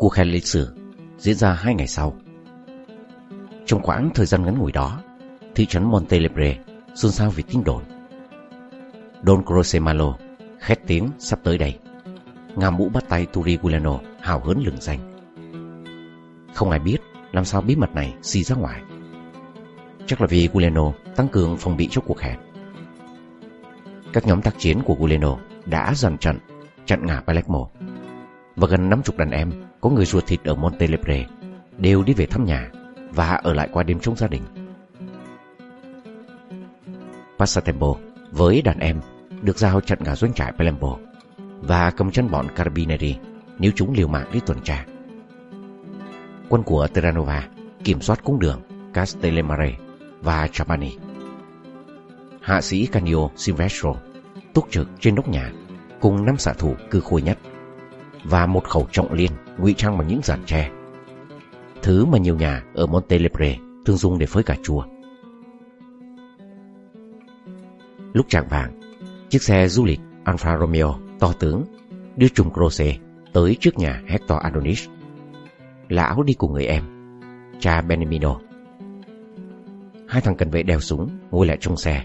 Cuộc hẹn lịch sử diễn ra hai ngày sau. Trong khoảng thời gian ngắn ngủi đó, thị trấn Montelebre xôn xao vì tin đồn. Don Croce khét tiếng sắp tới đây. Ngà mũ bắt tay Turigulano hào hớn lừng danh. Không ai biết làm sao bí mật này xì ra ngoài. Chắc là vì Guleno tăng cường phòng bị cho cuộc hẹn. Các nhóm tác chiến của Guleno đã dàn trận chặn ngã Palermo và gần 50 đàn em có người ruột thịt ở Montelebre, đều đi về thăm nhà và ở lại qua đêm trong gia đình. Passatempo với đàn em được giao chặn ngả doanh trại Palermo và cầm chân bọn Carabinieri nếu chúng liều mạng đi tuần tra. Quân của Terranova kiểm soát cung đường Castellamare và Trapani. Hạ sĩ Canio Silvestro túc trực trên nóc nhà cùng năm xạ thủ cư khôi nhất và một khẩu trọng liên ngụy trang bằng những giàn tre. Thứ mà nhiều nhà ở Montelebre thường dùng để phơi cà chua. Lúc trạng vàng, chiếc xe du lịch Alfa Romeo to tướng đưa trùng Croce tới trước nhà Hector Adonis. Lão đi cùng người em, cha Benemino. Hai thằng cần vệ đeo súng ngồi lại trong xe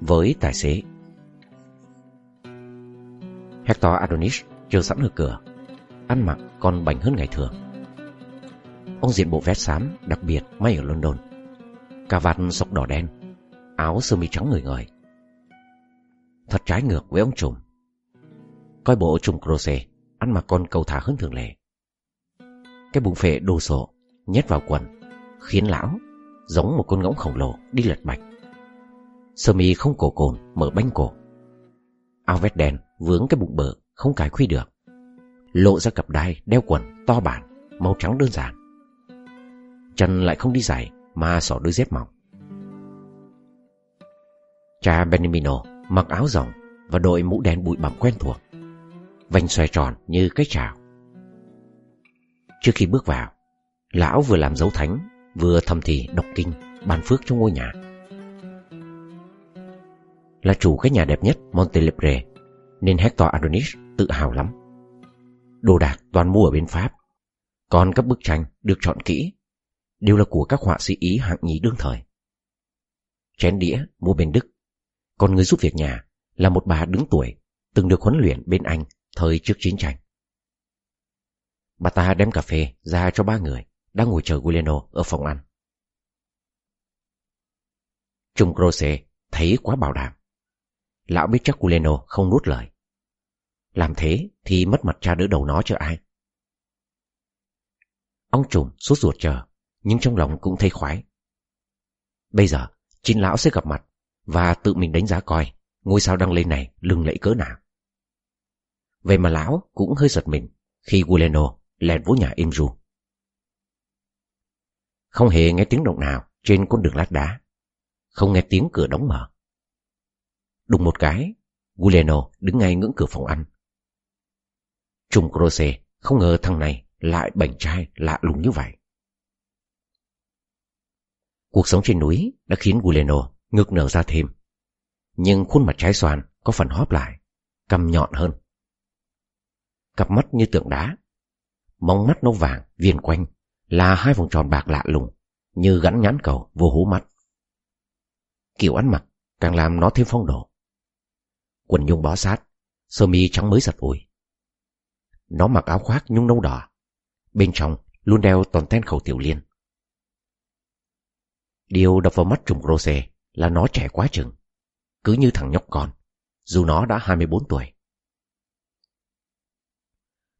với tài xế. Hector Adonis chờ sẵn ở cửa, ăn mặc còn bảnh hơn ngày thường. Ông diện bộ vest xám đặc biệt may ở London, cà vạt sọc đỏ đen, áo sơ mi trắng người người. Thật trái ngược với ông trùm. Coi bộ trùm Croce ăn mặc còn cầu thả hơn thường lệ. Cái bụng phệ đồ sộ nhét vào quần khiến lão giống một con ngỗng khổng lồ đi lật bạch. Sơ mi không cổ cồn mở banh cổ. Áo vest đen vướng cái bụng bự không cài khuy được. Lộ ra cặp đai đeo quần to bản, màu trắng đơn giản. Chân lại không đi giày mà xỏ đôi dép mỏng. Cha Benimino mặc áo rộng và đội mũ đen bụi bặm quen thuộc. Vành xoay tròn như cái chảo. Trước khi bước vào, lão vừa làm dấu thánh, vừa thầm thì đọc kinh, ban phước cho ngôi nhà. Là chủ cái nhà đẹp nhất Montelebre, nên Hector Adonis tự hào lắm. Đồ đạc toàn mua ở bên Pháp, còn các bức tranh được chọn kỹ đều là của các họa sĩ Ý hạng nhì đương thời. Chén đĩa mua bên Đức, còn người giúp việc nhà là một bà đứng tuổi từng được huấn luyện bên Anh thời trước chiến tranh. Bà ta đem cà phê ra cho ba người đang ngồi chờ Guileno ở phòng ăn. Trung Croce thấy quá bảo đảm. Lão biết chắc Guileno không nuốt lời. Làm thế thì mất mặt cha đỡ đầu nó cho ai. Ông trùm sốt ruột chờ, nhưng trong lòng cũng thấy khoái. Bây giờ, chính lão sẽ gặp mặt và tự mình đánh giá coi ngôi sao đăng lên này lừng lẫy cỡ nào. Vậy mà lão cũng hơi giật mình khi Guleno lèn vô nhà Imru. Không hề nghe tiếng động nào trên con đường lát đá. Không nghe tiếng cửa đóng mở. Đùng một cái, Guleno đứng ngay ngưỡng cửa phòng ăn. Trung Croce không ngờ thằng này lại bảnh trai lạ lùng như vậy. Cuộc sống trên núi đã khiến Guleno ngực nở ra thêm. Nhưng khuôn mặt trái xoan có phần hóp lại, cằm nhọn hơn. Cặp mắt như tượng đá, móng mắt nâu vàng, viền quanh là hai vòng tròn bạc lạ lùng, như gắn nhãn cầu vô hố mắt. Kiểu ăn mặc càng làm nó thêm phong độ. Quần nhung bó sát, sơ mi trắng mới giặt ủi. Nó mặc áo khoác nhung nâu đỏ, bên trong luôn đeo toàn ten khẩu tiểu liên. Điều đập vào mắt trùng Rose là nó trẻ quá chừng, cứ như thằng nhóc con, dù nó đã 24 tuổi.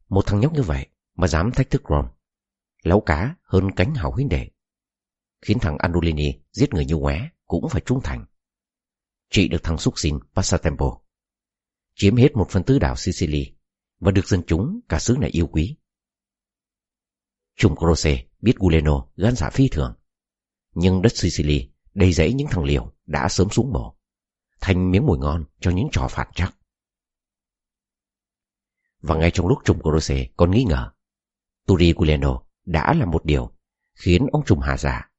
Một thằng nhóc như vậy mà dám thách thức Ron, lấu cá hơn cánh hảo huynh đệ, khiến thằng Andolini giết người như ngoé cũng phải trung thành. Trị được thằng xúc xin Passatempo, chiếm hết một phần tư đảo Sicily và được dân chúng cả xứ này yêu quý. Trùng Croce biết Guleno gan giả phi thường, nhưng đất Sicily đầy rẫy những thằng liều đã sớm xuống mổ, thành miếng mồi ngon cho những trò phạt chắc. Và ngay trong lúc trùng Croce còn nghi ngờ, Turi Guleno đã làm một điều khiến ông trùng hà giả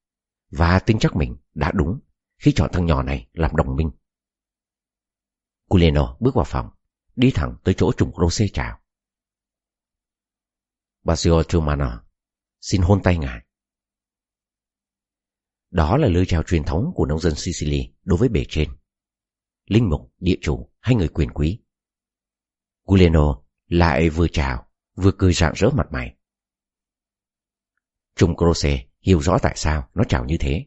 và tin chắc mình đã đúng khi chọn thằng nhỏ này làm đồng minh. Culeno bước vào phòng, đi thẳng tới chỗ trùng Croce chào. Basio Trumana, xin hôn tay ngài. Đó là lời chào truyền thống của nông dân Sicily đối với bề trên. Linh mục, địa chủ hay người quyền quý. Guglielmo lại vừa chào, vừa cười rạng rỡ mặt mày. Trung Croce hiểu rõ tại sao nó chào như thế.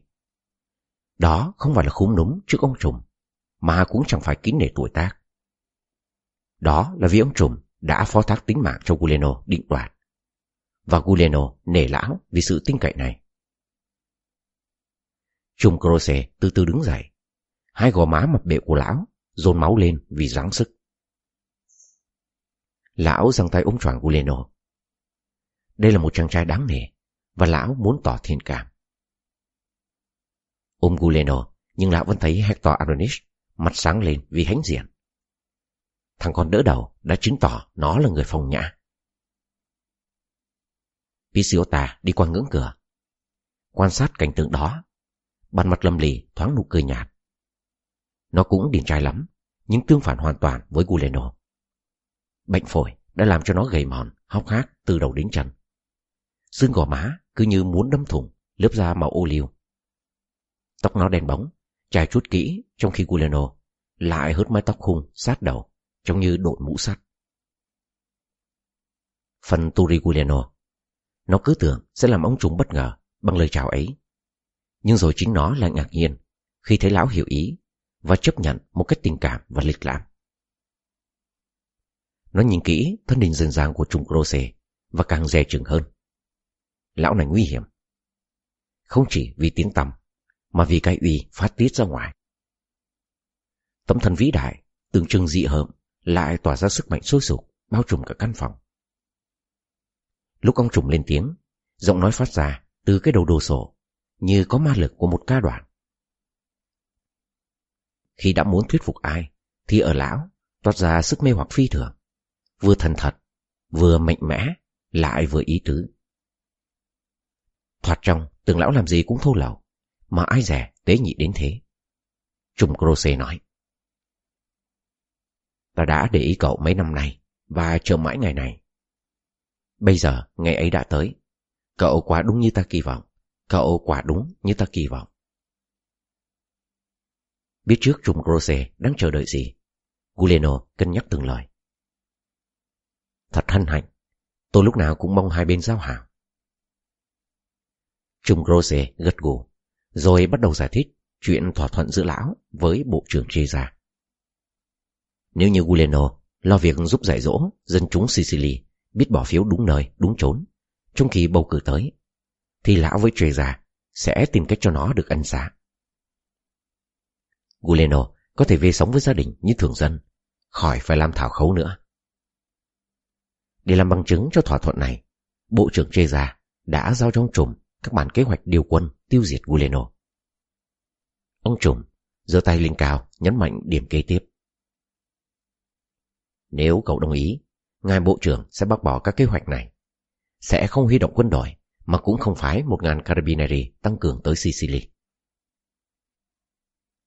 Đó không phải là khúm núm trước ông trùm, mà cũng chẳng phải kín nể tuổi tác. Đó là vì ông trùm đã phó thác tính mạng cho Guleno định đoạt. Và Guleno nể lão vì sự tin cậy này. Trùm Croce từ từ đứng dậy. Hai gò má mập bệ của lão dồn máu lên vì ráng sức. Lão giằng tay ôm choàng Guleno. Đây là một chàng trai đáng nể và lão muốn tỏ thiện cảm. Ôm Guleno, nhưng lão vẫn thấy Hector Aronish mặt sáng lên vì hãnh diện. Thằng con đỡ đầu đã chứng tỏ nó là người phòng nhã. Pisiota đi qua ngưỡng cửa. Quan sát cảnh tượng đó, bàn mặt lâm lì thoáng nụ cười nhạt. Nó cũng điển trai lắm, nhưng tương phản hoàn toàn với Guleno. Bệnh phổi đã làm cho nó gầy mòn, hóc hác từ đầu đến chân. Xương gò má cứ như muốn đâm thủng, lớp da màu ô liu. Tóc nó đen bóng, chải chút kỹ trong khi Guleno lại hớt mái tóc khung sát đầu, trông như đội mũ sắt. Phần Turi Guleno, nó cứ tưởng sẽ làm ông chúng bất ngờ bằng lời chào ấy. Nhưng rồi chính nó lại ngạc nhiên khi thấy lão hiểu ý và chấp nhận một cách tình cảm và lịch lãm. Nó nhìn kỹ thân hình dần dàng của Trung Croce và càng dè chừng hơn. Lão này nguy hiểm. Không chỉ vì tiếng tầm mà vì cái uy phát tiết ra ngoài. Tấm thân vĩ đại, tượng trưng dị hợm, lại tỏa ra sức mạnh sôi sục, bao trùm cả căn phòng. Lúc ông trùng lên tiếng, giọng nói phát ra từ cái đầu đồ sổ, như có ma lực của một ca đoạn. Khi đã muốn thuyết phục ai, thì ở lão toát ra sức mê hoặc phi thường, vừa thần thật, vừa mạnh mẽ, lại vừa ý tứ. Thoạt trong, tưởng lão làm gì cũng thô lậu, mà ai rẻ tế nhị đến thế. Trung Croce nói. Ta đã để ý cậu mấy năm nay, và chờ mãi ngày này. Bây giờ, ngày ấy đã tới. Cậu quả đúng như ta kỳ vọng. Cậu quả đúng như ta kỳ vọng. Biết trước Trung Croce đang chờ đợi gì, Guleno cân nhắc từng lời. Thật hân hạnh, tôi lúc nào cũng mong hai bên giao hảo. Trung Croce gật gù, rồi bắt đầu giải thích chuyện thỏa thuận giữa lão với bộ trưởng Chesa. Nếu như Guleno lo việc giúp dạy dỗ dân chúng Sicily biết bỏ phiếu đúng nơi, đúng chốn, trong khi bầu cử tới, thì lão với Chesa sẽ tìm cách cho nó được ân xá. Guleno có thể về sống với gia đình như thường dân, khỏi phải làm thảo khấu nữa. Để làm bằng chứng cho thỏa thuận này, Bộ trưởng Chesa đã giao trong trùm các bản kế hoạch điều quân tiêu diệt Guleno. Ông trùm giơ tay lên cao nhấn mạnh điểm kế tiếp. Nếu cậu đồng ý, ngài bộ trưởng sẽ bác bỏ các kế hoạch này. Sẽ không huy động quân đội, mà cũng không phái một ngàn carabinieri tăng cường tới Sicily.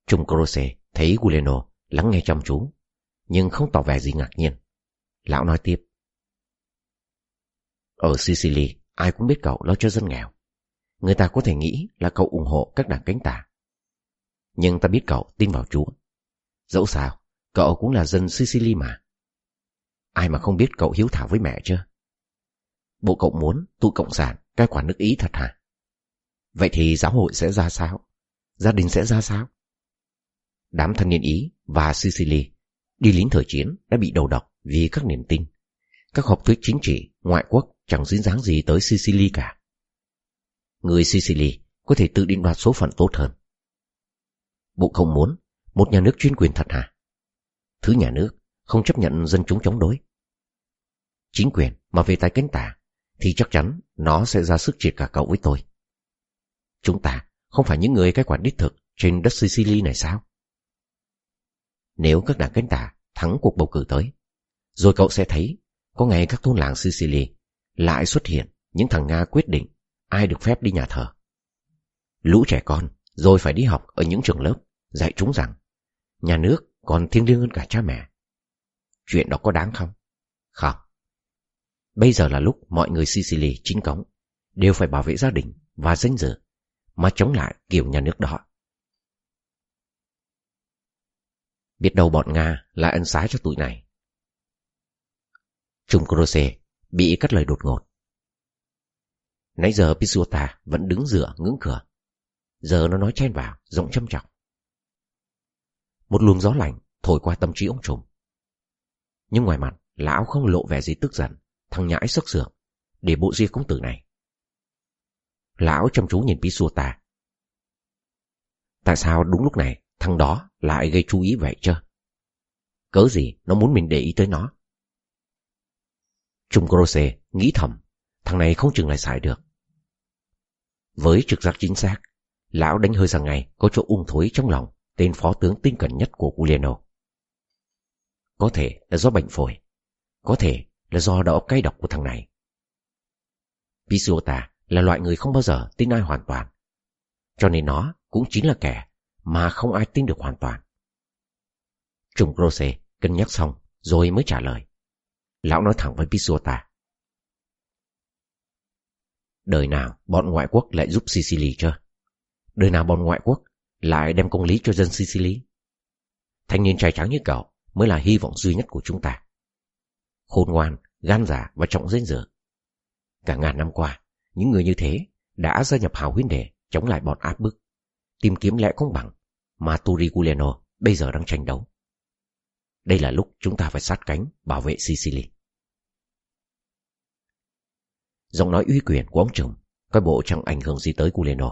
Trung Croce thấy Guleno lắng nghe chăm chú, nhưng không tỏ vẻ gì ngạc nhiên. Lão nói tiếp. Ở Sicily, ai cũng biết cậu lo cho dân nghèo. Người ta có thể nghĩ là cậu ủng hộ các đảng cánh tả. Nhưng ta biết cậu tin vào Chúa. Dẫu sao, cậu cũng là dân Sicily mà. Ai mà không biết cậu hiếu thảo với mẹ chưa? Bộ cậu muốn tụ cộng sản cai quản nước Ý thật hả? Vậy thì giáo hội sẽ ra sao? Gia đình sẽ ra sao? Đám thanh niên Ý và Sicily đi lính thời chiến đã bị đầu độc vì các niềm tin. Các học thuyết chính trị, ngoại quốc chẳng dính dáng gì tới Sicily cả. Người Sicily có thể tự định đoạt số phận tốt hơn. Bộ không muốn một nhà nước chuyên quyền thật hả? Thứ nhà nước không chấp nhận dân chúng chống đối. Chính quyền mà về tay cánh tả thì chắc chắn nó sẽ ra sức triệt cả cậu với tôi. Chúng ta không phải những người cái quản đích thực trên đất Sicily này sao? Nếu các đảng cánh tả thắng cuộc bầu cử tới, rồi cậu sẽ thấy có ngày các thôn làng Sicily lại xuất hiện những thằng Nga quyết định ai được phép đi nhà thờ. Lũ trẻ con, rồi phải đi học ở những trường lớp, dạy chúng rằng, nhà nước còn thiêng liêng hơn cả cha mẹ. Chuyện đó có đáng không? Không. Bây giờ là lúc mọi người Sicily chính cống, đều phải bảo vệ gia đình và danh dự, mà chống lại kiểu nhà nước đó. Biết đâu bọn Nga lại ân xá cho tụi này. Trung Croce bị cắt lời đột ngột. Nãy giờ Pisuta vẫn đứng dựa ngưỡng cửa. Giờ nó nói chen vào, giọng châm trọng. Một luồng gió lạnh thổi qua tâm trí ông trùm. Nhưng ngoài mặt, lão không lộ vẻ gì tức giận, thằng nhãi sức sượng, để bộ riêng công tử này. Lão chăm chú nhìn Pisuta. Tại sao đúng lúc này thằng đó lại gây chú ý vậy chứ? Cớ gì nó muốn mình để ý tới nó? Trung Croce nghĩ thầm, thằng này không chừng lại xài được. Với trực giác chính xác, lão đánh hơi rằng ngày có chỗ ung thối trong lòng tên phó tướng tinh cẩn nhất của Giuliano. Có thể là do bệnh phổi, có thể là do đầu cay độc của thằng này. Pisuota là loại người không bao giờ tin ai hoàn toàn, cho nên nó cũng chính là kẻ mà không ai tin được hoàn toàn. Trùng Rose cân nhắc xong rồi mới trả lời. Lão nói thẳng với Pisuota. Đời nào bọn ngoại quốc lại giúp Sicily chưa? Đời nào bọn ngoại quốc lại đem công lý cho dân Sicily? Thanh niên trai trắng như cậu mới là hy vọng duy nhất của chúng ta. Khôn ngoan, gan giả và trọng danh dở. Cả ngàn năm qua, những người như thế đã gia nhập hào huynh đệ chống lại bọn áp bức, tìm kiếm lẽ công bằng mà Turiguleno bây giờ đang tranh đấu. Đây là lúc chúng ta phải sát cánh bảo vệ Sicily. Giọng nói uy quyền của ông chồng coi bộ chẳng ảnh hưởng gì tới Culenor.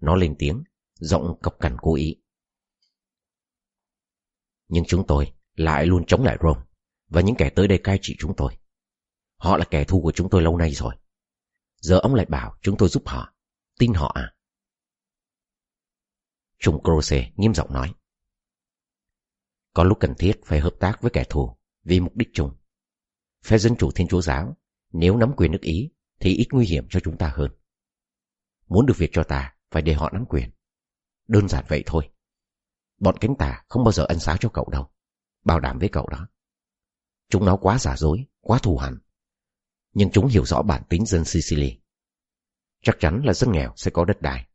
Nó lên tiếng, giọng cọc cằn cố ý. Nhưng chúng tôi lại luôn chống lại Rome và những kẻ tới đây cai trị chúng tôi. Họ là kẻ thù của chúng tôi lâu nay rồi. Giờ ông lại bảo chúng tôi giúp họ. Tin họ à? Trung Croce nghiêm giọng nói. Có lúc cần thiết phải hợp tác với kẻ thù vì mục đích chung. Phe Dân Chủ Thiên Chúa Giáo nếu nắm quyền nước Ý thì ít nguy hiểm cho chúng ta hơn. Muốn được việc cho ta phải để họ nắm quyền. Đơn giản vậy thôi. Bọn cánh tả không bao giờ ân xá cho cậu đâu. Bảo đảm với cậu đó. Chúng nó quá giả dối, quá thù hằn. Nhưng chúng hiểu rõ bản tính dân Sicily. Chắc chắn là dân nghèo sẽ có đất đai.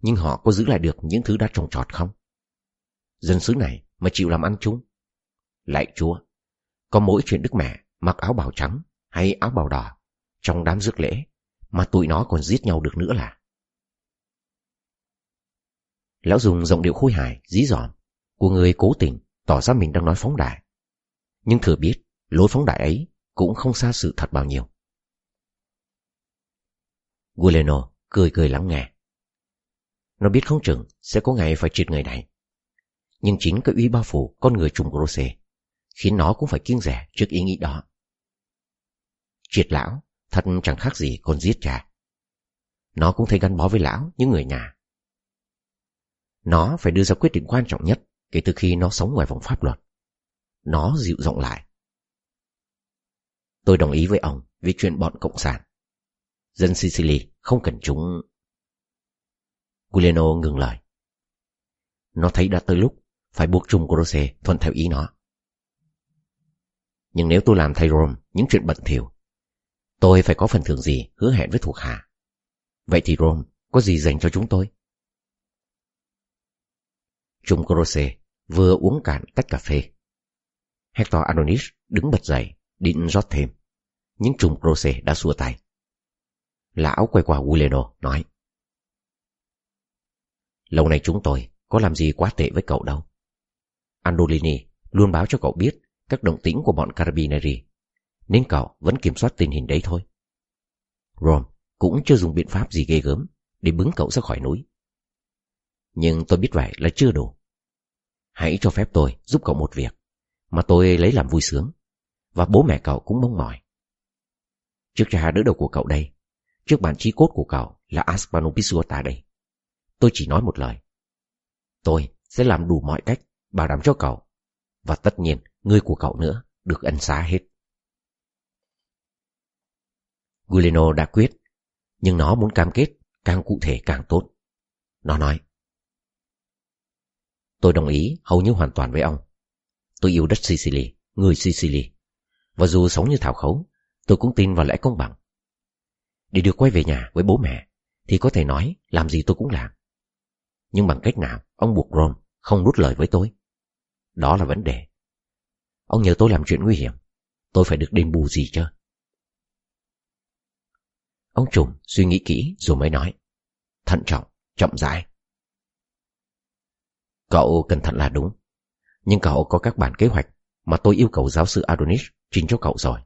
Nhưng họ có giữ lại được những thứ đã trồng trọt không? Dân xứ này mà chịu làm ăn chúng. Lạy chúa, có mỗi chuyện Đức Mẹ mặc áo bào trắng hay áo bào đỏ trong đám rước lễ mà tụi nó còn giết nhau được nữa là. Lão dùng giọng điệu khôi hài, dí dỏm của người cố tình tỏ ra mình đang nói phóng đại. Nhưng thừa biết lối phóng đại ấy cũng không xa sự thật bao nhiêu. Guileno cười cười lắng nghe. Nó biết không chừng sẽ có ngày phải triệt người này. Nhưng chính cái uy bao phủ con người trùng Grose khiến nó cũng phải kiêng rẻ trước ý nghĩ đó. Triệt lão, thật chẳng khác gì con giết cha. Nó cũng thấy gắn bó với lão như người nhà. Nó phải đưa ra quyết định quan trọng nhất kể từ khi nó sống ngoài vòng pháp luật. Nó dịu giọng lại. Tôi đồng ý với ông vì chuyện bọn Cộng sản. Dân Sicily không cần chúng... Guleno ngừng lời. Nó thấy đã tới lúc phải buộc chung Corose thuận theo ý nó. Nhưng nếu tôi làm thay Rome, những chuyện bẩn thỉu Tôi phải có phần thưởng gì hứa hẹn với thuộc hạ. Vậy thì Rome có gì dành cho chúng tôi? Trung Croce vừa uống cạn tách cà phê. Hector Adonis đứng bật dậy, định rót thêm. Nhưng Trung Croce đã xua tay. Lão quay qua Guleno nói. Lâu nay chúng tôi có làm gì quá tệ với cậu đâu. Andolini luôn báo cho cậu biết các động tĩnh của bọn Carabinieri nên cậu vẫn kiểm soát tình hình đấy thôi. Ron cũng chưa dùng biện pháp gì ghê gớm để bứng cậu ra khỏi núi. Nhưng tôi biết vậy là chưa đủ. Hãy cho phép tôi giúp cậu một việc mà tôi lấy làm vui sướng và bố mẹ cậu cũng mong mỏi. Trước cha đỡ đầu của cậu đây, trước bản trí cốt của cậu là Aspano ta đây. Tôi chỉ nói một lời. Tôi sẽ làm đủ mọi cách bảo đảm cho cậu và tất nhiên người của cậu nữa được ân xá hết. Guleno đã quyết, nhưng nó muốn cam kết càng cụ thể càng tốt. Nó nói, Tôi đồng ý hầu như hoàn toàn với ông. Tôi yêu đất Sicily, người Sicily. Và dù sống như thảo khấu, tôi cũng tin vào lẽ công bằng. Để được quay về nhà với bố mẹ, thì có thể nói làm gì tôi cũng làm. Nhưng bằng cách nào ông buộc Rome không rút lời với tôi? Đó là vấn đề. Ông nhờ tôi làm chuyện nguy hiểm. Tôi phải được đền bù gì chứ? Ông trùm suy nghĩ kỹ rồi mới nói. Thận trọng, chậm rãi. Cậu cẩn thận là đúng. Nhưng cậu có các bản kế hoạch mà tôi yêu cầu giáo sư Adonis trình cho cậu rồi.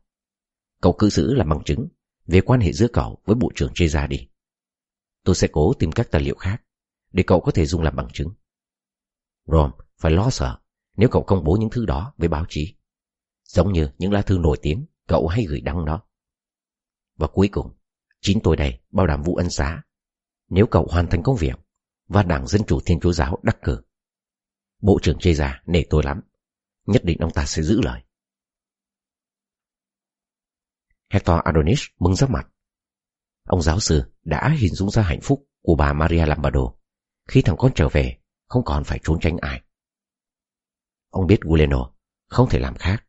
Cậu cứ giữ làm bằng chứng về quan hệ giữa cậu với bộ trưởng Cheza đi. Tôi sẽ cố tìm các tài liệu khác để cậu có thể dùng làm bằng chứng. Rom phải lo sợ nếu cậu công bố những thứ đó với báo chí. Giống như những lá thư nổi tiếng cậu hay gửi đăng đó. Và cuối cùng, chính tôi đây, bảo đảm vụ ân xá. Nếu cậu hoàn thành công việc, và Đảng Dân Chủ Thiên Chúa Giáo đắc cử. Bộ trưởng chê già nể tôi lắm. Nhất định ông ta sẽ giữ lời. Hector Adonis mừng ra mặt. Ông giáo sư đã hình dung ra hạnh phúc của bà Maria Lombardo khi thằng con trở về, không còn phải trốn tránh ai. Ông biết Guleno không thể làm khác.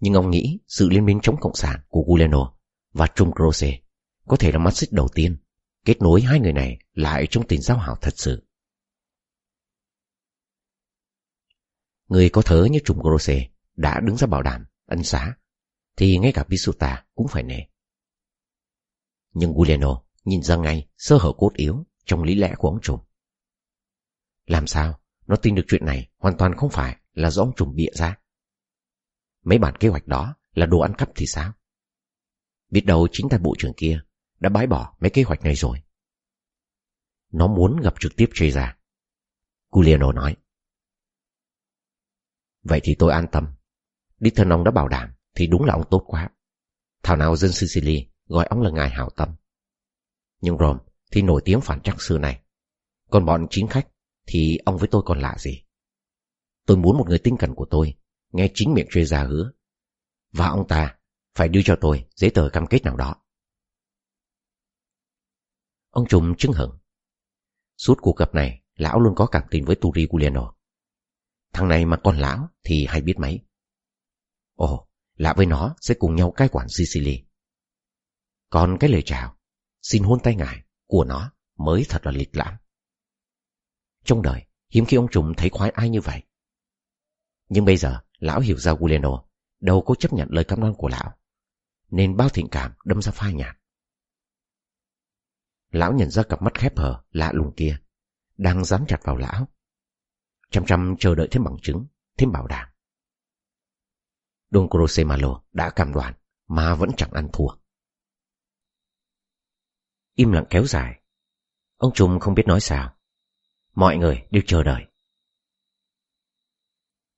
Nhưng ông nghĩ sự liên minh chống cộng sản của Guleno và Trung Croce có thể là mắt xích đầu tiên kết nối hai người này lại trong tình giao hảo thật sự. Người có thớ như trùng Croce đã đứng ra bảo đảm, ân xá, thì ngay cả Pisuta cũng phải nể. Nhưng Guleno nhìn ra ngay sơ hở cốt yếu trong lý lẽ của ông trùng Làm sao nó tin được chuyện này hoàn toàn không phải là do ông trùng bịa ra. Mấy bản kế hoạch đó là đồ ăn cắp thì sao? Biết đâu chính tay bộ trưởng kia đã bãi bỏ mấy kế hoạch này rồi. Nó muốn gặp trực tiếp Chê ra. Giuliano nói. Vậy thì tôi an tâm. Đích thân ông đã bảo đảm thì đúng là ông tốt quá. Thảo nào dân Sicily gọi ông là ngài hảo tâm. Nhưng Rome thì nổi tiếng phản trắc xưa này. Còn bọn chính khách thì ông với tôi còn lạ gì. Tôi muốn một người tinh cẩn của tôi nghe chính miệng chuyên gia hứa. Và ông ta phải đưa cho tôi giấy tờ cam kết nào đó. Ông Trùm chứng hận Suốt cuộc gặp này, lão luôn có cảm tình với Turi Giuliano. Thằng này mà còn lão thì hay biết mấy. Ồ, lạ với nó sẽ cùng nhau cai quản Sicily. Còn cái lời chào, xin hôn tay ngài của nó mới thật là lịch lãm. Trong đời, hiếm khi ông Trùm thấy khoái ai như vậy. Nhưng bây giờ, lão hiểu ra Giuliano đâu có chấp nhận lời cam đoan của lão, nên bao thiện cảm đâm ra phai nhạt. Lão nhận ra cặp mắt khép hờ lạ lùng kia, đang dán chặt vào lão. Chăm chăm chờ đợi thêm bằng chứng, thêm bảo đảm. Don Crosemalo đã cam đoan mà vẫn chẳng ăn thua. Im lặng kéo dài. Ông Trung không biết nói sao. Mọi người đều chờ đợi.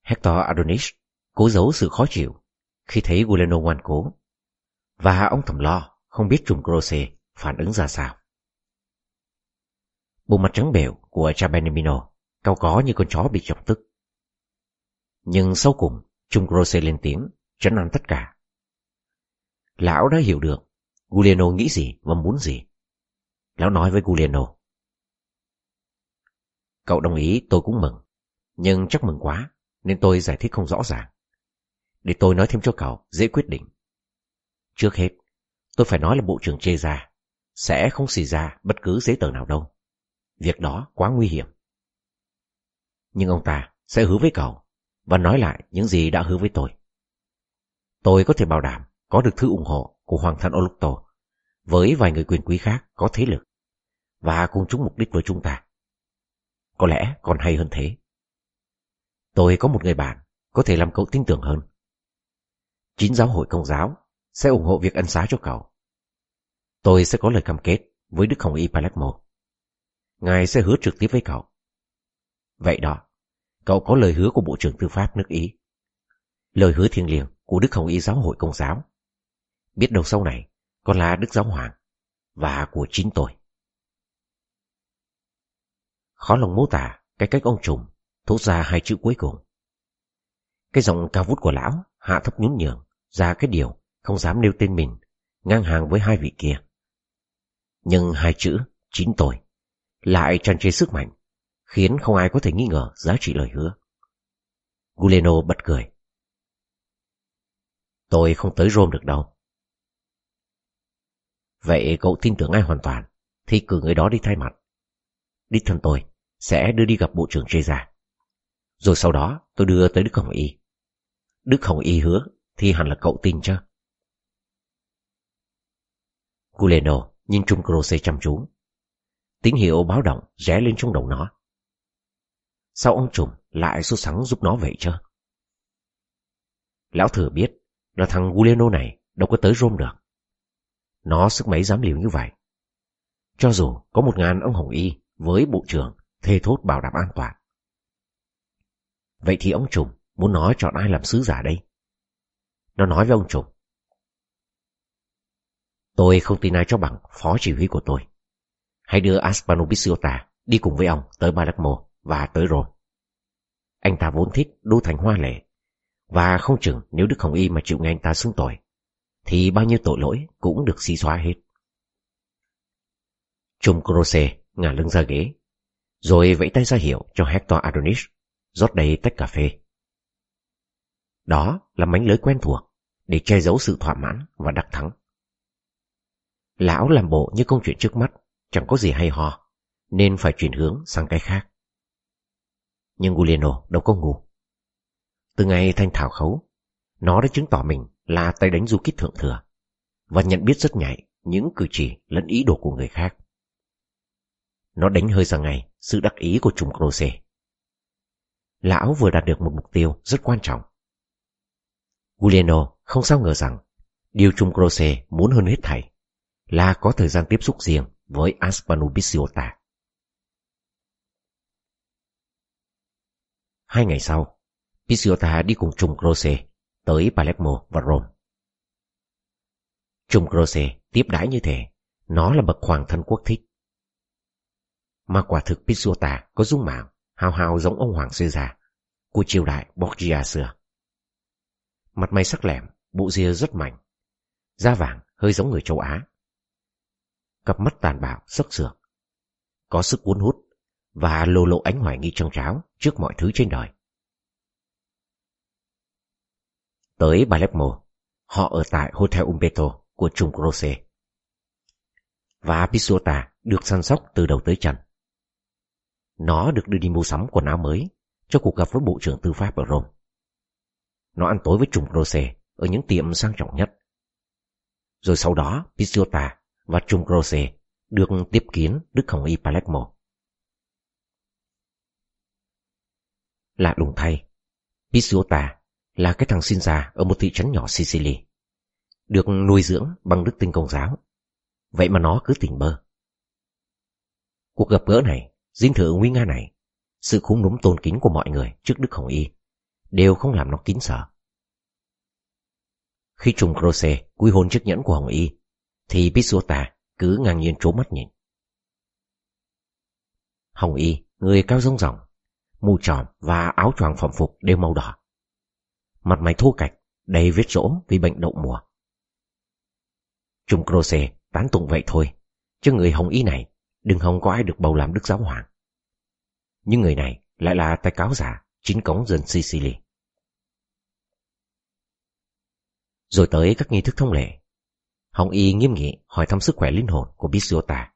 Hector Adonis cố giấu sự khó chịu khi thấy Guleno ngoan cố. Và ông thầm lo không biết trùm Croce phản ứng ra sao. Bộ mặt trắng bèo của Chabenimino cao có như con chó bị chọc tức. Nhưng sau cùng, Trung Croce lên tiếng, Trấn an tất cả. Lão đã hiểu được Giuliano nghĩ gì và muốn gì. Lão nói với Giuliano: Cậu đồng ý tôi cũng mừng, nhưng chắc mừng quá nên tôi giải thích không rõ ràng. Để tôi nói thêm cho cậu dễ quyết định. Trước hết, tôi phải nói là bộ trưởng chê ra, sẽ không xì ra bất cứ giấy tờ nào đâu. Việc đó quá nguy hiểm. Nhưng ông ta sẽ hứa với cậu và nói lại những gì đã hứa với tôi. Tôi có thể bảo đảm có được thư ủng hộ của Hoàng thân Olukto với vài người quyền quý khác có thế lực và cùng chung mục đích với chúng ta. Có lẽ còn hay hơn thế. Tôi có một người bạn có thể làm cậu tin tưởng hơn. Chín giáo hội công giáo sẽ ủng hộ việc ân xá cho cậu. Tôi sẽ có lời cam kết với Đức Hồng Y Palermo. Ngài sẽ hứa trực tiếp với cậu. Vậy đó, cậu có lời hứa của Bộ trưởng Tư pháp nước Ý. Lời hứa thiêng liêng của Đức Hồng Y Giáo hội Công giáo. Biết đâu sau này còn là Đức Giáo Hoàng và của chính tôi. Khó lòng mô tả cái cách ông trùm thốt ra hai chữ cuối cùng. Cái giọng cao vút của lão hạ thấp nhún nhường ra cái điều không dám nêu tên mình ngang hàng với hai vị kia. Nhưng hai chữ chính tôi lại tràn trề sức mạnh, khiến không ai có thể nghi ngờ giá trị lời hứa. Guleno bật cười. Tôi không tới Rome được đâu. Vậy cậu tin tưởng ai hoàn toàn Thì cử người đó đi thay mặt Đích thân tôi sẽ đưa đi gặp Bộ trưởng Reza Rồi sau đó tôi đưa tới Đức Hồng Y Đức Hồng Y hứa Thì hẳn là cậu tin chứ Guleno nhìn Trung Croce chăm chú Tín hiệu báo động rẽ lên trong đầu nó Sao ông trùm lại xuất sắng giúp nó vậy chứ Lão thừa biết là thằng Guleno này đâu có tới Rome được nó sức mấy dám liều như vậy. Cho dù có một ngàn ông Hồng Y với bộ trưởng thề thốt bảo đảm an toàn. Vậy thì ông Trùng muốn nói chọn ai làm sứ giả đây? Nó nói với ông Trùng. Tôi không tin ai cho bằng phó chỉ huy của tôi. Hãy đưa Aspanovisiota đi cùng với ông tới Palermo và tới Rome. Anh ta vốn thích đô thành hoa lệ, và không chừng nếu Đức Hồng Y mà chịu nghe anh ta xưng tội, thì bao nhiêu tội lỗi cũng được xí xóa hết. Trung Croce ngả lưng ra ghế, rồi vẫy tay ra hiệu cho Hector Adonis rót đầy tách cà phê. Đó là mánh lưới quen thuộc để che giấu sự thỏa mãn và đắc thắng. Lão làm bộ như công chuyện trước mắt chẳng có gì hay ho, nên phải chuyển hướng sang cái khác. Nhưng Guglielmo đâu có ngu. Từ ngày thanh thảo khấu, nó đã chứng tỏ mình là tay đánh du kích thượng thừa và nhận biết rất nhạy những cử chỉ lẫn ý đồ của người khác. Nó đánh hơi ra ngày sự đắc ý của trùng Croce. Lão vừa đạt được một mục tiêu rất quan trọng. Guglielmo không sao ngờ rằng điều trùng Croce muốn hơn hết thảy là có thời gian tiếp xúc riêng với Aspanubisiota. Hai ngày sau, Pisiota đi cùng Trung Croce tới Palermo và Rome. Trung Croce tiếp đãi như thế, nó là bậc hoàng thân quốc thích. Mà quả thực Pisiota có dung mạo hào hào giống ông hoàng Caesar của triều đại Borgia xưa. Mặt mày sắc lẻm, bộ ria rất mạnh, da vàng hơi giống người châu Á. Cặp mắt tàn bạo, sắc sược, có sức cuốn hút và lô lộ ánh hoài nghi trong tráo trước mọi thứ trên đời. Tới Palermo, họ ở tại Hotel Umberto của Trung Croce. Và Pisuota được săn sóc từ đầu tới chân. Nó được đưa đi mua sắm quần áo mới cho cuộc gặp với Bộ trưởng Tư pháp ở Rome. Nó ăn tối với Trung Croce ở những tiệm sang trọng nhất. Rồi sau đó Pisuota và Trung Rose được tiếp kiến Đức Hồng Y Palermo. Lạ lùng thay, Pisuta là cái thằng sinh ra ở một thị trấn nhỏ Sicily. Được nuôi dưỡng bằng đức tin công giáo. Vậy mà nó cứ tỉnh bơ. Cuộc gặp gỡ này, dinh thự nguy nga này, sự khúng núm tôn kính của mọi người trước Đức Hồng Y đều không làm nó kín sợ. Khi trùng Croce quy hôn chiếc nhẫn của Hồng Y, thì Pisuta cứ ngang nhiên trố mắt nhìn. Hồng Y, người cao rông ròng, mù tròn và áo choàng phòng phục đều màu đỏ mặt mày thô cạch, đầy vết rỗ vì bệnh đậu mùa. Trung Croce tán tụng vậy thôi, chứ người hồng y này đừng hòng có ai được bầu làm đức giáo hoàng. Nhưng người này lại là tay cáo giả, chính cống dân Sicily. Rồi tới các nghi thức thông lệ. Hồng Y nghiêm nghị hỏi thăm sức khỏe linh hồn của Bisuota.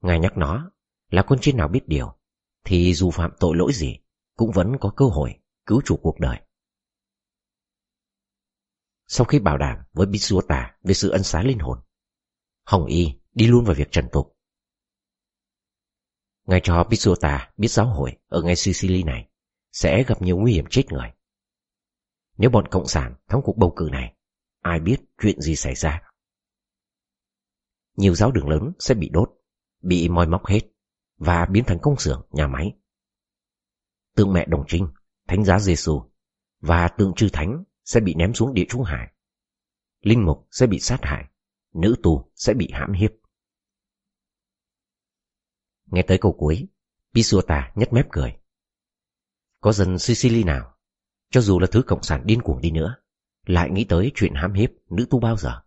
Ngài nhắc nó là con trên nào biết điều, thì dù phạm tội lỗi gì, cũng vẫn có cơ hội cứu chủ cuộc đời. Sau khi bảo đảm với Bisuota về sự ân xá linh hồn, Hồng Y đi luôn vào việc trần tục. Ngài cho Bisuota biết giáo hội ở ngay Sicily này sẽ gặp nhiều nguy hiểm chết người. Nếu bọn Cộng sản thắng cuộc bầu cử này, ai biết chuyện gì xảy ra. Nhiều giáo đường lớn sẽ bị đốt, bị moi móc hết và biến thành công xưởng, nhà máy. Tượng mẹ Đồng Trinh, Thánh giá Giêsu và tượng chư thánh sẽ bị ném xuống địa trung hải. Linh mục sẽ bị sát hại, nữ tù sẽ bị hãm hiếp. Nghe tới câu cuối, Pisuta nhếch mép cười. Có dân Sicily nào, cho dù là thứ cộng sản điên cuồng đi nữa, lại nghĩ tới chuyện hãm hiếp nữ tu bao giờ?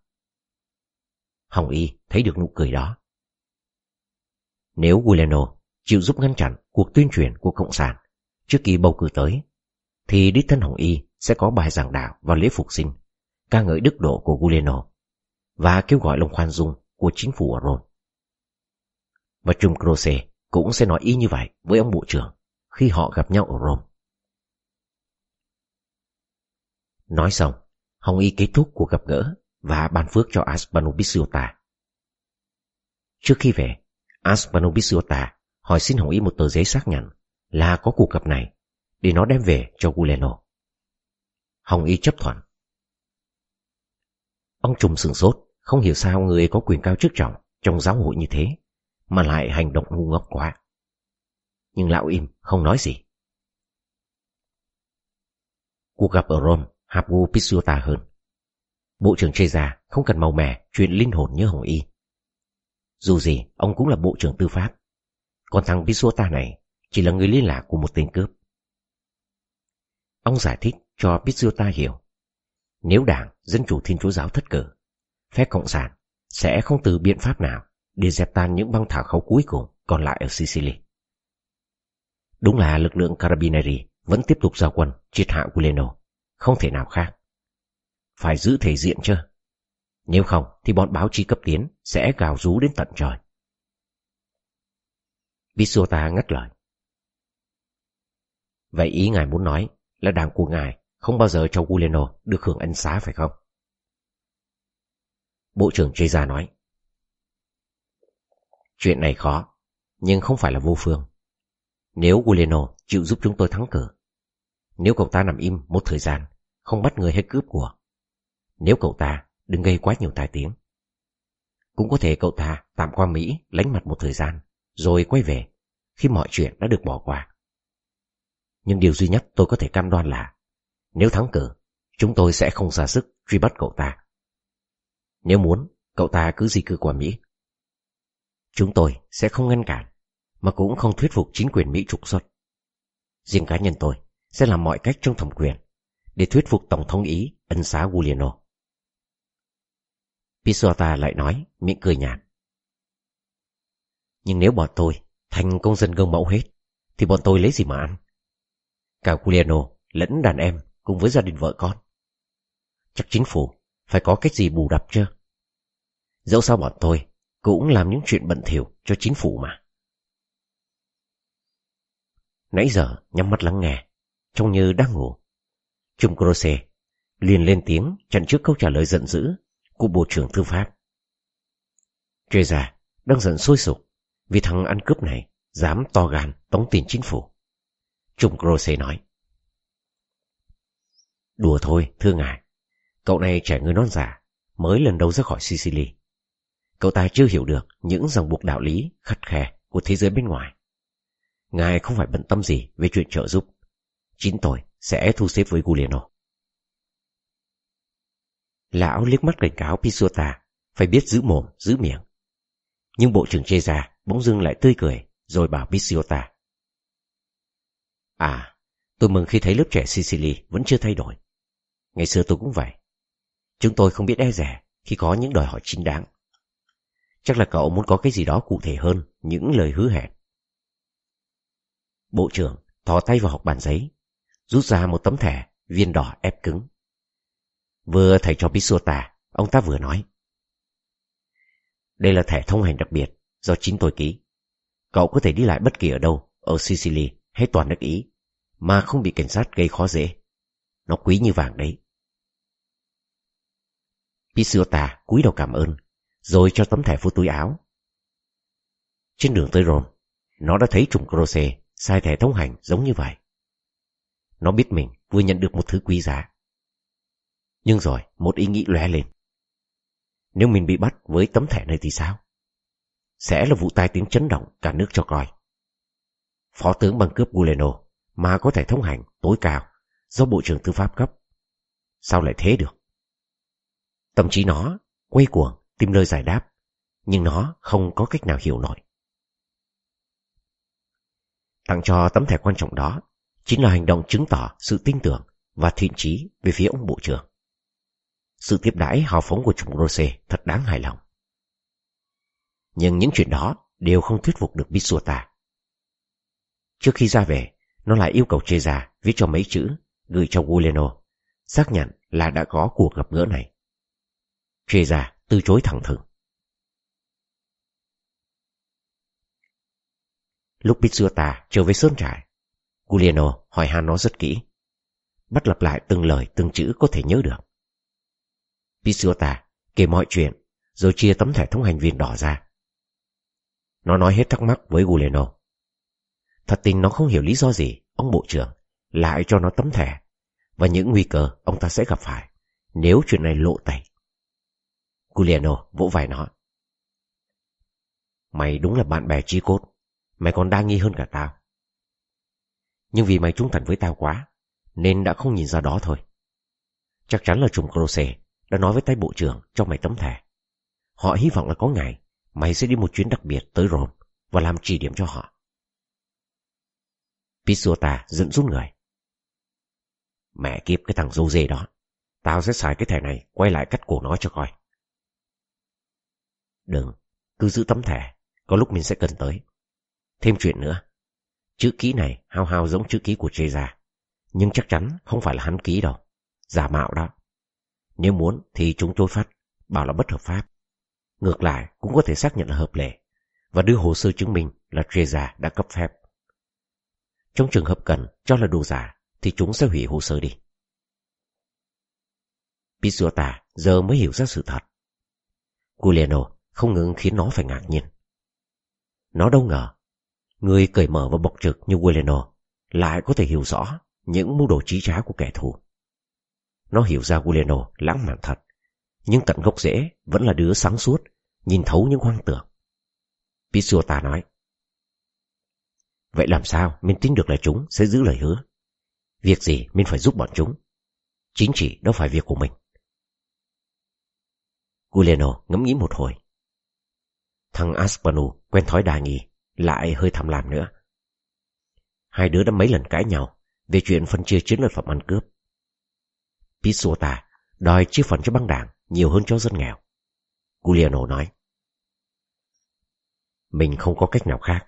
Hồng Y thấy được nụ cười đó. Nếu Guileno chịu giúp ngăn chặn cuộc tuyên truyền của Cộng sản trước kỳ bầu cử tới, thì đích thân Hồng Y sẽ có bài giảng đạo vào lễ phục sinh, ca ngợi đức độ của Guileno và kêu gọi lòng khoan dung của chính phủ ở Rome. Và Trung Croce cũng sẽ nói y như vậy với ông bộ trưởng khi họ gặp nhau ở Rome. Nói xong, Hồng Y kết thúc cuộc gặp gỡ và ban phước cho Aspanubisiota. Trước khi về, Aspanubisiota hỏi xin Hồng Y một tờ giấy xác nhận là có cuộc gặp này để nó đem về cho Guleno. Hồng Y chấp thuận. Ông trùm sừng sốt, không hiểu sao người có quyền cao chức trọng trong giáo hội như thế mà lại hành động ngu ngốc quá. Nhưng lão im, không nói gì. Cuộc gặp ở Rome Hapu Pisuta hơn. Bộ trưởng Cheza không cần màu mè chuyện linh hồn như Hồng Y. Dù gì, ông cũng là bộ trưởng tư pháp. Còn thằng Pisuta này chỉ là người liên lạc của một tên cướp. Ông giải thích cho Pisuta hiểu. Nếu đảng Dân Chủ Thiên Chúa Giáo thất cử, phép Cộng sản sẽ không từ biện pháp nào để dẹp tan những băng thảo khấu cuối cùng còn lại ở Sicily. Đúng là lực lượng Carabinieri vẫn tiếp tục giao quân triệt hạ Guleno, không thể nào khác. Phải giữ thể diện chứ. Nếu không thì bọn báo chí cấp tiến sẽ gào rú đến tận trời. Visuota ngắt lời. Vậy ý ngài muốn nói là đảng của ngài không bao giờ cho Guleno được hưởng ân xá phải không? Bộ trưởng Cheza nói. Chuyện này khó, nhưng không phải là vô phương. Nếu Guleno chịu giúp chúng tôi thắng cử, nếu cậu ta nằm im một thời gian, không bắt người hay cướp của, nếu cậu ta đừng gây quá nhiều tai tiếng. Cũng có thể cậu ta tạm qua Mỹ lánh mặt một thời gian, rồi quay về khi mọi chuyện đã được bỏ qua. Nhưng điều duy nhất tôi có thể cam đoan là nếu thắng cử, chúng tôi sẽ không ra sức truy bắt cậu ta. Nếu muốn, cậu ta cứ di cư qua Mỹ. Chúng tôi sẽ không ngăn cản, mà cũng không thuyết phục chính quyền Mỹ trục xuất. Riêng cá nhân tôi sẽ làm mọi cách trong thẩm quyền để thuyết phục Tổng thống Ý ân xá Giuliano. Pisota lại nói, miệng cười nhạt. Nhưng nếu bọn tôi thành công dân gương mẫu hết, thì bọn tôi lấy gì mà ăn? Cả Giuliano lẫn đàn em cùng với gia đình vợ con. Chắc chính phủ phải có cách gì bù đắp chưa? Dẫu sao bọn tôi cũng làm những chuyện bận thỉu cho chính phủ mà. Nãy giờ nhắm mắt lắng nghe, trông như đang ngủ. Trung Croce liền lên tiếng chặn trước câu trả lời giận dữ của Bộ trưởng Tư pháp. Trê già đang giận sôi sục vì thằng ăn cướp này dám to gan tống tiền chính phủ. Trung Croce nói. Đùa thôi, thưa ngài. Cậu này trẻ người non giả, mới lần đầu ra khỏi Sicily. Cậu ta chưa hiểu được những ràng buộc đạo lý khắt khe của thế giới bên ngoài. Ngài không phải bận tâm gì về chuyện trợ giúp. Chính tôi sẽ thu xếp với Giuliano. Lão liếc mắt cảnh cáo Pisuta phải biết giữ mồm, giữ miệng. Nhưng bộ trưởng chê ra bỗng dưng lại tươi cười rồi bảo Pisuta. À, tôi mừng khi thấy lớp trẻ Sicily vẫn chưa thay đổi. Ngày xưa tôi cũng vậy. Chúng tôi không biết e rẻ khi có những đòi hỏi chính đáng. Chắc là cậu muốn có cái gì đó cụ thể hơn những lời hứa hẹn. Bộ trưởng thò tay vào hộp bàn giấy, rút ra một tấm thẻ viên đỏ ép cứng. Vừa thầy cho Pisota, ông ta vừa nói. Đây là thẻ thông hành đặc biệt do chính tôi ký. Cậu có thể đi lại bất kỳ ở đâu, ở Sicily hay toàn nước Ý, mà không bị cảnh sát gây khó dễ. Nó quý như vàng đấy. Pisiota cúi đầu cảm ơn, rồi cho tấm thẻ vô túi áo. Trên đường tới Rome, nó đã thấy trùng Croce sai thẻ thông hành giống như vậy. Nó biết mình vừa nhận được một thứ quý giá. Nhưng rồi một ý nghĩ lóe lên. Nếu mình bị bắt với tấm thẻ này thì sao? Sẽ là vụ tai tiếng chấn động cả nước cho coi. Phó tướng băng cướp Guleno mà có thể thông hành tối cao do Bộ trưởng Tư pháp cấp. Sao lại thế được? Tâm trí nó quay cuồng tìm lời giải đáp, nhưng nó không có cách nào hiểu nổi. Tặng cho tấm thẻ quan trọng đó chính là hành động chứng tỏ sự tin tưởng và thiện trí về phía ông bộ trưởng. Sự tiếp đãi hào phóng của chúng Rose thật đáng hài lòng. Nhưng những chuyện đó đều không thuyết phục được Bisuta. Trước khi ra về, nó lại yêu cầu chê già viết cho mấy chữ gửi cho Guleno, xác nhận là đã có cuộc gặp gỡ này. Chê già từ chối thẳng thừng. Lúc Pitsuota trở về sơn trại, Giuliano hỏi han nó rất kỹ. Bắt lặp lại từng lời từng chữ có thể nhớ được. Pisuota kể mọi chuyện, rồi chia tấm thẻ thông hành viên đỏ ra. Nó nói hết thắc mắc với Giuliano. Thật tình nó không hiểu lý do gì ông bộ trưởng lại cho nó tấm thẻ và những nguy cơ ông ta sẽ gặp phải nếu chuyện này lộ tẩy. Giuliano vỗ vai nó. Mày đúng là bạn bè chi cốt. Mày còn đa nghi hơn cả tao. Nhưng vì mày trung thành với tao quá, nên đã không nhìn ra đó thôi. Chắc chắn là trùng Croce đã nói với tay bộ trưởng cho mày tấm thẻ. Họ hy vọng là có ngày mày sẽ đi một chuyến đặc biệt tới Rome và làm chỉ điểm cho họ. Pisuota dẫn rút người. Mẹ kiếp cái thằng dâu dê đó. Tao sẽ xài cái thẻ này quay lại cắt cổ nó cho coi. Đừng, cứ giữ tấm thẻ, có lúc mình sẽ cần tới. Thêm chuyện nữa, chữ ký này hao hao giống chữ ký của chê già. nhưng chắc chắn không phải là hắn ký đâu, giả mạo đó. Nếu muốn thì chúng tôi phát, bảo là bất hợp pháp. Ngược lại cũng có thể xác nhận là hợp lệ và đưa hồ sơ chứng minh là Treza đã cấp phép. Trong trường hợp cần cho là đồ giả thì chúng sẽ hủy hồ sơ đi. Pisuota giờ mới hiểu ra sự thật. Giuliano không ngừng khiến nó phải ngạc nhiên. Nó đâu ngờ, người cởi mở và bộc trực như Willenor lại có thể hiểu rõ những mưu đồ trí trá của kẻ thù. Nó hiểu ra Willenor lãng mạn thật, nhưng tận gốc rễ vẫn là đứa sáng suốt, nhìn thấu những hoang tưởng. Pisuota nói, Vậy làm sao mình tin được là chúng sẽ giữ lời hứa? Việc gì mình phải giúp bọn chúng? Chính trị đâu phải việc của mình. Guleno ngẫm nghĩ một hồi. Thằng Aspanu quen thói đa nghi, lại hơi tham lam nữa. Hai đứa đã mấy lần cãi nhau về chuyện phân chia chiến lợi phẩm ăn cướp. Pisuota đòi chia phần cho băng đảng nhiều hơn cho dân nghèo. Giuliano nói. Mình không có cách nào khác.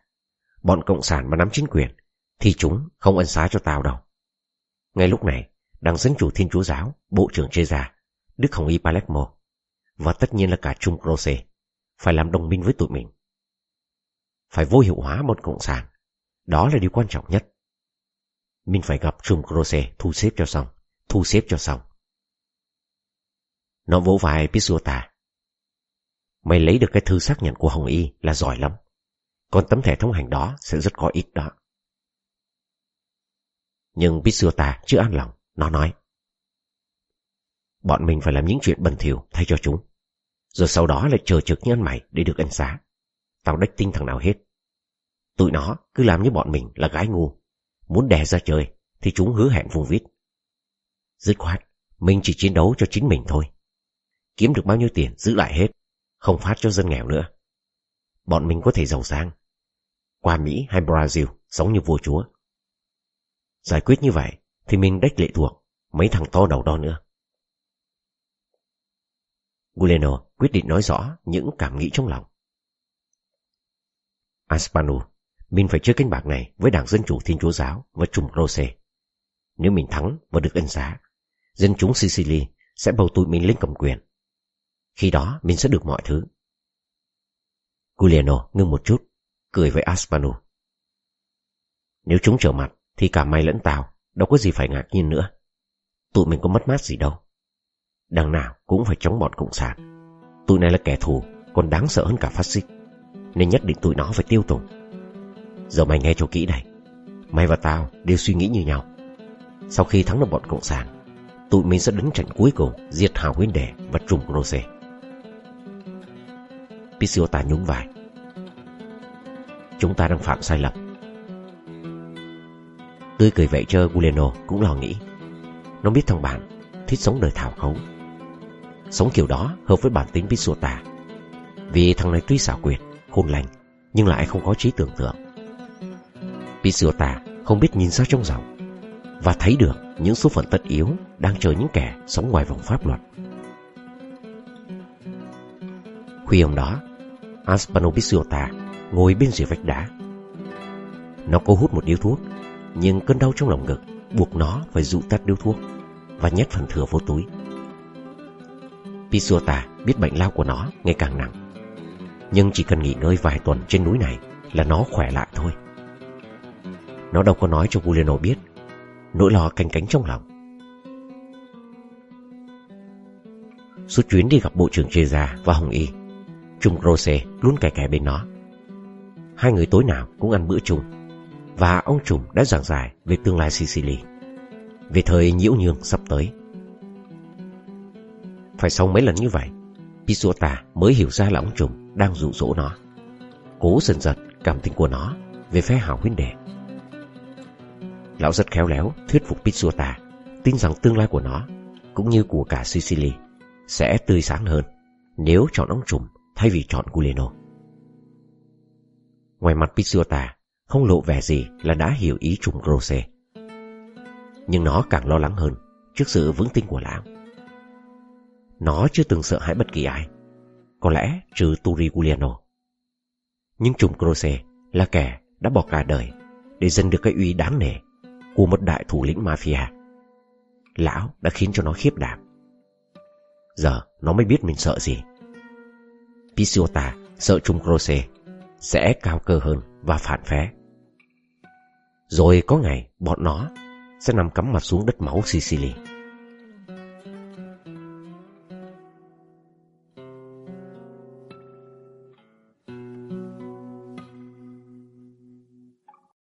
Bọn cộng sản mà nắm chính quyền thì chúng không ân xá cho tao đâu. Ngay lúc này, đảng Dân Chủ Thiên Chúa Giáo, Bộ trưởng Chê Gia, Đức Hồng Y Palermo và tất nhiên là cả Trung Croce phải làm đồng minh với tụi mình. Phải vô hiệu hóa một cộng sản, đó là điều quan trọng nhất. Mình phải gặp Trung Croce thu xếp cho xong, thu xếp cho xong. Nó vỗ vai Pisuota. Mày lấy được cái thư xác nhận của Hồng Y là giỏi lắm. Còn tấm thẻ thông hành đó sẽ rất có ích đó. Nhưng Pisuota chưa an lòng, nó nói. Bọn mình phải làm những chuyện bẩn thỉu thay cho chúng. Rồi sau đó lại chờ trực như ăn mày để được ân xá. Tao đếch tinh thằng nào hết. Tụi nó cứ làm như bọn mình là gái ngu. Muốn đè ra chơi thì chúng hứa hẹn vùng vít. Dứt khoát, mình chỉ chiến đấu cho chính mình thôi. Kiếm được bao nhiêu tiền giữ lại hết, không phát cho dân nghèo nữa. Bọn mình có thể giàu sang. Qua Mỹ hay Brazil sống như vua chúa. Giải quyết như vậy thì mình đếch lệ thuộc mấy thằng to đầu đo nữa. Guleno quyết định nói rõ những cảm nghĩ trong lòng. Aspanu, mình phải chơi canh bạc này với Đảng Dân Chủ Thiên Chúa Giáo và Trùng Rose. Nếu mình thắng và được ân giá, dân chúng Sicily sẽ bầu tụi mình lên cầm quyền. Khi đó mình sẽ được mọi thứ. Giuliano ngưng một chút, cười với Aspanu. Nếu chúng trở mặt, thì cả mày lẫn tao đâu có gì phải ngạc nhiên nữa. Tụi mình có mất mát gì đâu. Đằng nào cũng phải chống bọn Cộng sản Tụi này là kẻ thù Còn đáng sợ hơn cả phát xích nên nhất định tụi nó phải tiêu tùng Giờ mày nghe cho kỹ này. Mày và tao đều suy nghĩ như nhau. Sau khi thắng được bọn Cộng sản Tụi mình sẽ đứng trận cuối cùng Diệt hào huyên đệ và trùng Rose Pisiota nhún vai. Chúng ta đang phạm sai lầm. Tươi cười vậy cho Guleno cũng lo nghĩ. Nó biết thằng bạn Thích sống đời thảo khấu. Sống kiểu đó hợp với bản tính Pisuta Vì thằng này tuy xảo quyệt, khôn lành, Nhưng lại không có trí tưởng tượng. Pisuta không biết nhìn ra trong dòng, Và thấy được những số phận tất yếu Đang chờ những kẻ sống ngoài vòng pháp luật. Khuya hôm đó, Aspano Pisuta ngồi bên rìa vách đá. Nó cố hút một điếu thuốc, Nhưng cơn đau trong lòng ngực Buộc nó phải dụ tắt điếu thuốc Và nhét phần thừa vô túi. Pisuta biết bệnh lao của nó ngày càng nặng. Nhưng chỉ cần nghỉ ngơi vài tuần trên núi này là nó khỏe lại thôi. Nó đâu có nói cho Giuliano biết nỗi lo canh cánh trong lòng. Suốt chuyến đi gặp Bộ trưởng Cheza và Hồng Y, Trung Rose luôn kẻ kẻ bên nó. Hai người tối nào cũng ăn bữa chung, và ông Trùng đã giảng giải về tương lai Sicily, về thời nhiễu nhương sắp tới. Phải sau mấy lần như vậy, Pisuota mới hiểu ra là ông Trùm đang dụ dỗ nó, cố dần dần cảm tình của nó về phe hảo huynh đệ. Lão rất khéo léo thuyết phục Pisuota tin rằng tương lai của nó, cũng như của cả Sicily, sẽ tươi sáng hơn nếu chọn ông trùm thay vì chọn Guleno. Ngoài mặt Pisuota không lộ vẻ gì là đã hiểu ý trùm Rose. Nhưng nó càng lo lắng hơn trước sự vững tin của lão. Nó chưa từng sợ hãi bất kỳ ai, có lẽ trừ Turi Giuliano. Nhưng trùm Croce là kẻ đã bỏ cả đời để giành được cái uy đáng nể của một đại thủ lĩnh mafia. Lão đã khiến cho nó khiếp đảm. Giờ nó mới biết mình sợ gì. Pisiota sợ Trung Croce sẽ cao cơ hơn và phản phé. Rồi có ngày bọn nó sẽ nằm cắm mặt xuống đất máu Sicily.